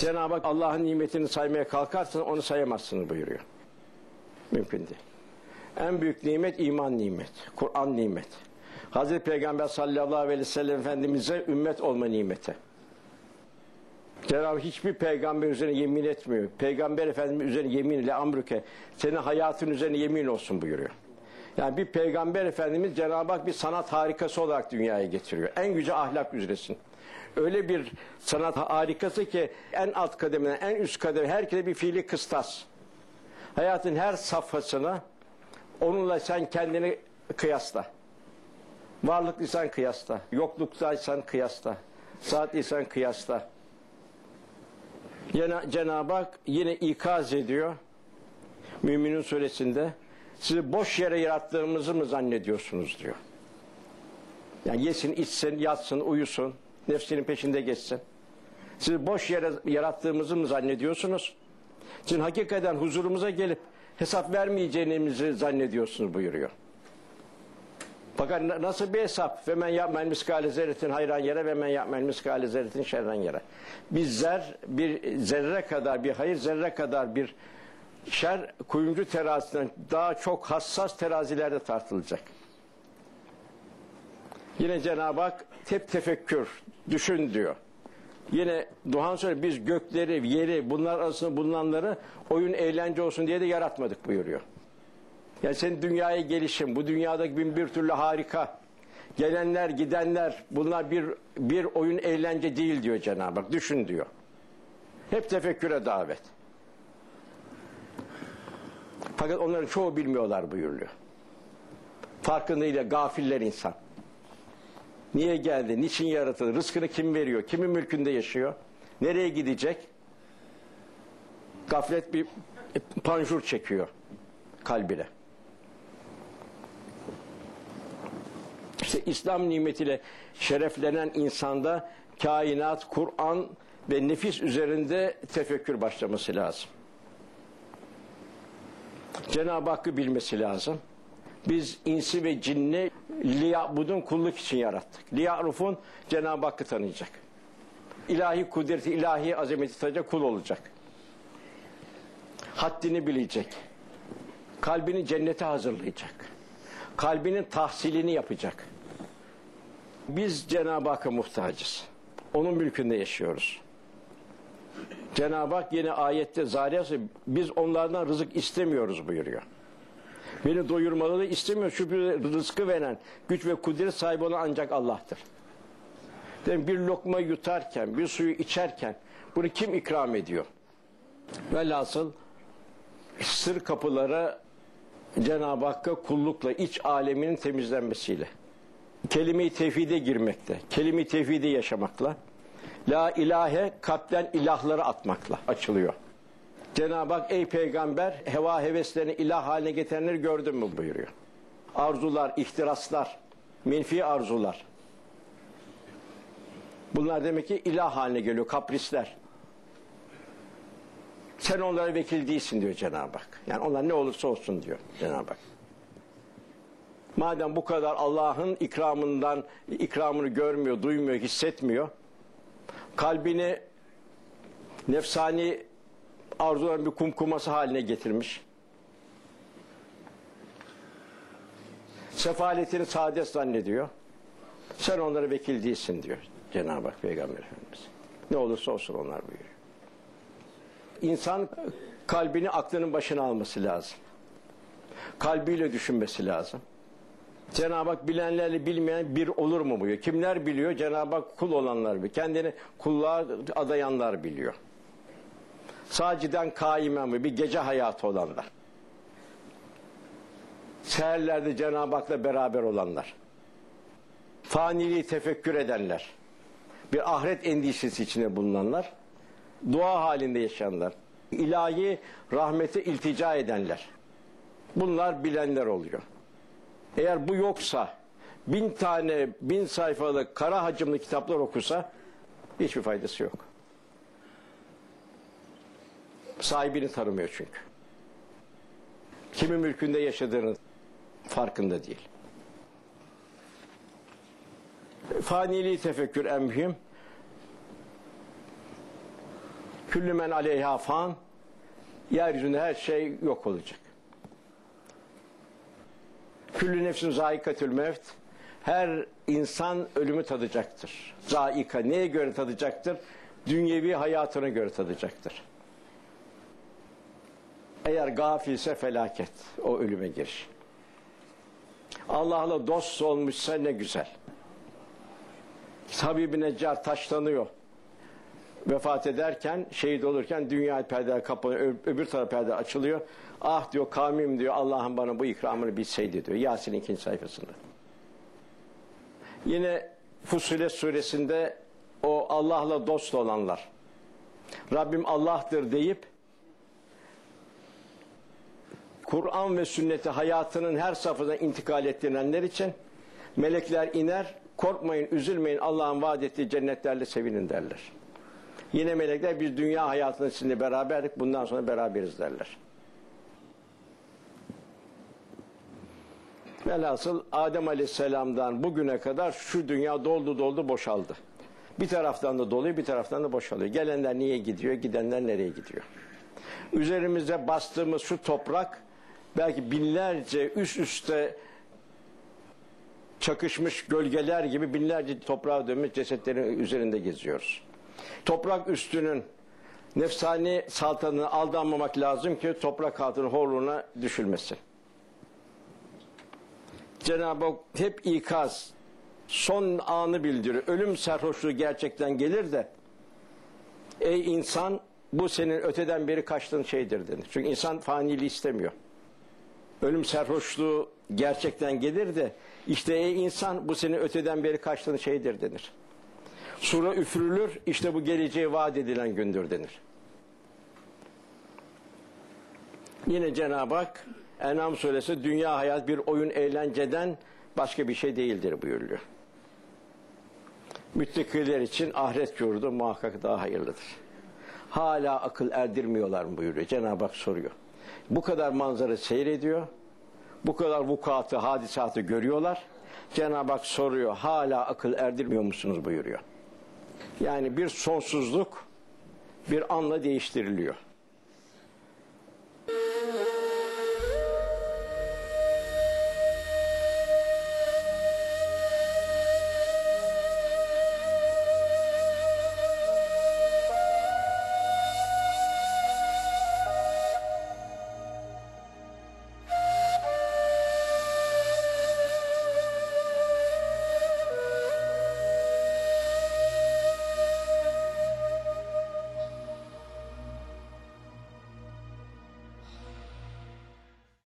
Cenab-ı Hak Allah'ın nimetini saymaya kalkarsan onu sayamazsın buyuruyor. Mümkün değil. En büyük nimet iman nimet, Kur'an nimet. Hazreti Peygamber sallallahu aleyhi ve sellem Efendimiz'e ümmet olma nimeti. Cenab-ı hiçbir peygamber üzerine yemin etmiyor. Peygamber Efendimiz üzerine yemin ile amruke senin hayatın üzerine yemin olsun buyuruyor. Yani bir peygamber efendimiz Cenab-ı Hak bir sanat harikası olarak dünyaya getiriyor. En yüce ahlak üzresin. Öyle bir sanat harikası ki en alt kademeden en üst kademe herkese bir fiili kıstas. Hayatın her safhasına onunla sen kendini kıyasla. Varlıklıysan kıyasla. Yokluktaysan kıyasla. Saatliysen kıyasla. Cenab-ı Hak yine ikaz ediyor. Müminin suresinde sizi boş yere yarattığımızı mı zannediyorsunuz diyor. Yani yesin, içsin, yatsın, uyusun, nefsinin peşinde geçsin. Sizi boş yere yarattığımızı mı zannediyorsunuz? Sizin hakikaten huzurumuza gelip hesap vermeyeceğinizi zannediyorsunuz buyuruyor. Fakat nasıl bir hesap? Ve men yapmel miskale zerretin hayran yere ve men yapmel miskale zerretin şerren yere. Bir zer, bir zerre kadar, bir hayır zerre kadar bir şer kuyumcu terazisinden daha çok hassas terazilerde tartılacak. Yine Cenab-ı Hak hep tefekkür, düşün diyor. Yine Duhan söyle biz gökleri, yeri, bunlar arasında bulunanları oyun eğlence olsun diye de yaratmadık buyuruyor. Yani senin dünyaya gelişin, bu dünyadaki bin bir türlü harika. Gelenler, gidenler bunlar bir bir oyun eğlence değil diyor Cenab-ı Hak. Düşün diyor. Hep tefekküre davet. Fakat onların çoğu bilmiyorlar buyuruyor. Farkındayla gafiller insan. Niye geldi? Niçin yaratıldı? Rızkını kim veriyor? Kimin mülkünde yaşıyor? Nereye gidecek? Gaflet bir panjur çekiyor kalbine. İşte İslam nimetiyle şereflenen insanda kainat, Kur'an ve nefis üzerinde tefekkür başlaması lazım. Cenab-ı Hakk'ı bilmesi lazım. Biz insi ve cinni liyabudun kulluk için yarattık. Liyarufun Cenab-ı Hakk'ı tanıyacak. İlahi kudreti, ilahi azameti tanıyacak, kul olacak. Haddini bilecek. Kalbini cennete hazırlayacak. Kalbinin tahsilini yapacak. Biz Cenab-ı Hakk'a muhtacız. Onun mülkünde yaşıyoruz. Cenab-ı Hak yine ayette Zariyat'ta biz onlardan rızık istemiyoruz buyuruyor. Beni doyurmaları istemiyor. Çünkü rızkı veren, güç ve kudret sahibi olan ancak Allah'tır. Demek bir lokma yutarken, bir suyu içerken bunu kim ikram ediyor? Velhasıl sır kapılara Cenab-ı Hakk'a kullukla, iç aleminin temizlenmesiyle, kelime-i tevhide girmekle, kelime-i tevhide yaşamakla, la ilahe kalpten ilahları atmakla açılıyor. Cenab-ı Hak ey peygamber heva heveslerini ilah haline getirenleri gördün mü buyuruyor. Arzular, ihtiraslar, menfi arzular. Bunlar demek ki ilah haline geliyor, kaprisler. Sen onlara vekil değilsin diyor Cenab-ı Hak. Yani onlar ne olursa olsun diyor Cenab-ı Hak. Madem bu kadar Allah'ın ikramından ikramını görmüyor, duymuyor, hissetmiyor. Kalbini nefsani arzuların bir kumkuması haline getirmiş. Sefaletini saadet zannediyor. Sen onlara vekil değilsin diyor Cenab-ı Hak Peygamber Efendimiz. Ne olursa olsun onlar buyuruyor. İnsan kalbini aklının başına alması lazım. Kalbiyle düşünmesi lazım. Cenab-ı Hak bilenlerle bilmeyen bir olur mu buyuruyor. Kimler biliyor? Cenab-ı Hak kul olanlar biliyor. Kendini kulluğa adayanlar biliyor. Saciden kaimen mi? Bir gece hayatı olanlar. Seherlerde Cenab-ı Hak'la beraber olanlar. Faniliği tefekkür edenler. Bir ahiret endişesi içinde bulunanlar. Dua halinde yaşayanlar. ilahi rahmete iltica edenler. Bunlar bilenler oluyor. Eğer bu yoksa bin tane bin sayfalık kara hacimli kitaplar okusa hiçbir faydası yok. Sahibini tanımıyor çünkü. Kimin mülkünde yaşadığını farkında değil. Faniliği tefekkür en mühim. Küllü men aleyha fan. Yeryüzünde her şey yok olacak. Küllü nefsin zaikatül mevt. Her insan ölümü tadacaktır. Zaika neye göre tadacaktır? Dünyevi hayatına göre tadacaktır. Eğer gafilse felaket o ölüme giriş. Allah'la dost olmuşsa ne güzel. Habib-i Neccar taşlanıyor. Vefat ederken, şehit olurken dünya perdeler kapanıyor, öbür taraf perde açılıyor. Ah diyor kavmim diyor Allah'ım bana bu ikramını bilseydi diyor. Yasin ikinci sayfasında. Yine Fussilet suresinde o Allah'la dost olanlar. Rabbim Allah'tır deyip Kur'an ve sünneti hayatının her safhasına intikal ettirenler için melekler iner, korkmayın, üzülmeyin Allah'ın vaat ettiği cennetlerle sevinin derler. Yine melekler biz dünya hayatında sizinle beraberdik, bundan sonra beraberiz derler. Velhasıl Adem Aleyhisselam'dan bugüne kadar şu dünya doldu doldu boşaldı. Bir taraftan da doluyor, bir taraftan da boşalıyor. Gelenler niye gidiyor, gidenler nereye gidiyor? Üzerimize bastığımız şu toprak belki binlerce üst üste çakışmış gölgeler gibi binlerce toprağa dönmüş cesetlerin üzerinde geziyoruz. Toprak üstünün nefsani saltanına aldanmamak lazım ki toprak altının horluğuna düşülmesin. Cenab-ı Hak hep ikaz, son anı bildiriyor. Ölüm sarhoşluğu gerçekten gelir de ey insan bu senin öteden beri kaçtığın şeydir denir. Çünkü insan faniliği istemiyor. Ölüm sarhoşluğu gerçekten gelir de işte ey insan bu senin öteden beri kaçtığın şeydir denir. Sura üfürülür işte bu geleceği vaat edilen gündür denir. Yine Cenab-ı Hak Enam suresi dünya hayat bir oyun eğlenceden başka bir şey değildir buyuruyor. Müttakiler için ahiret yurdu muhakkak daha hayırlıdır. Hala akıl erdirmiyorlar mı buyuruyor. Cenab-ı Hak soruyor. Bu kadar manzara seyrediyor. Bu kadar vukuatı, hadisatı görüyorlar. Cenab-ı Hak soruyor. Hala akıl erdirmiyor musunuz buyuruyor. Yani bir sonsuzluk bir anla değiştiriliyor.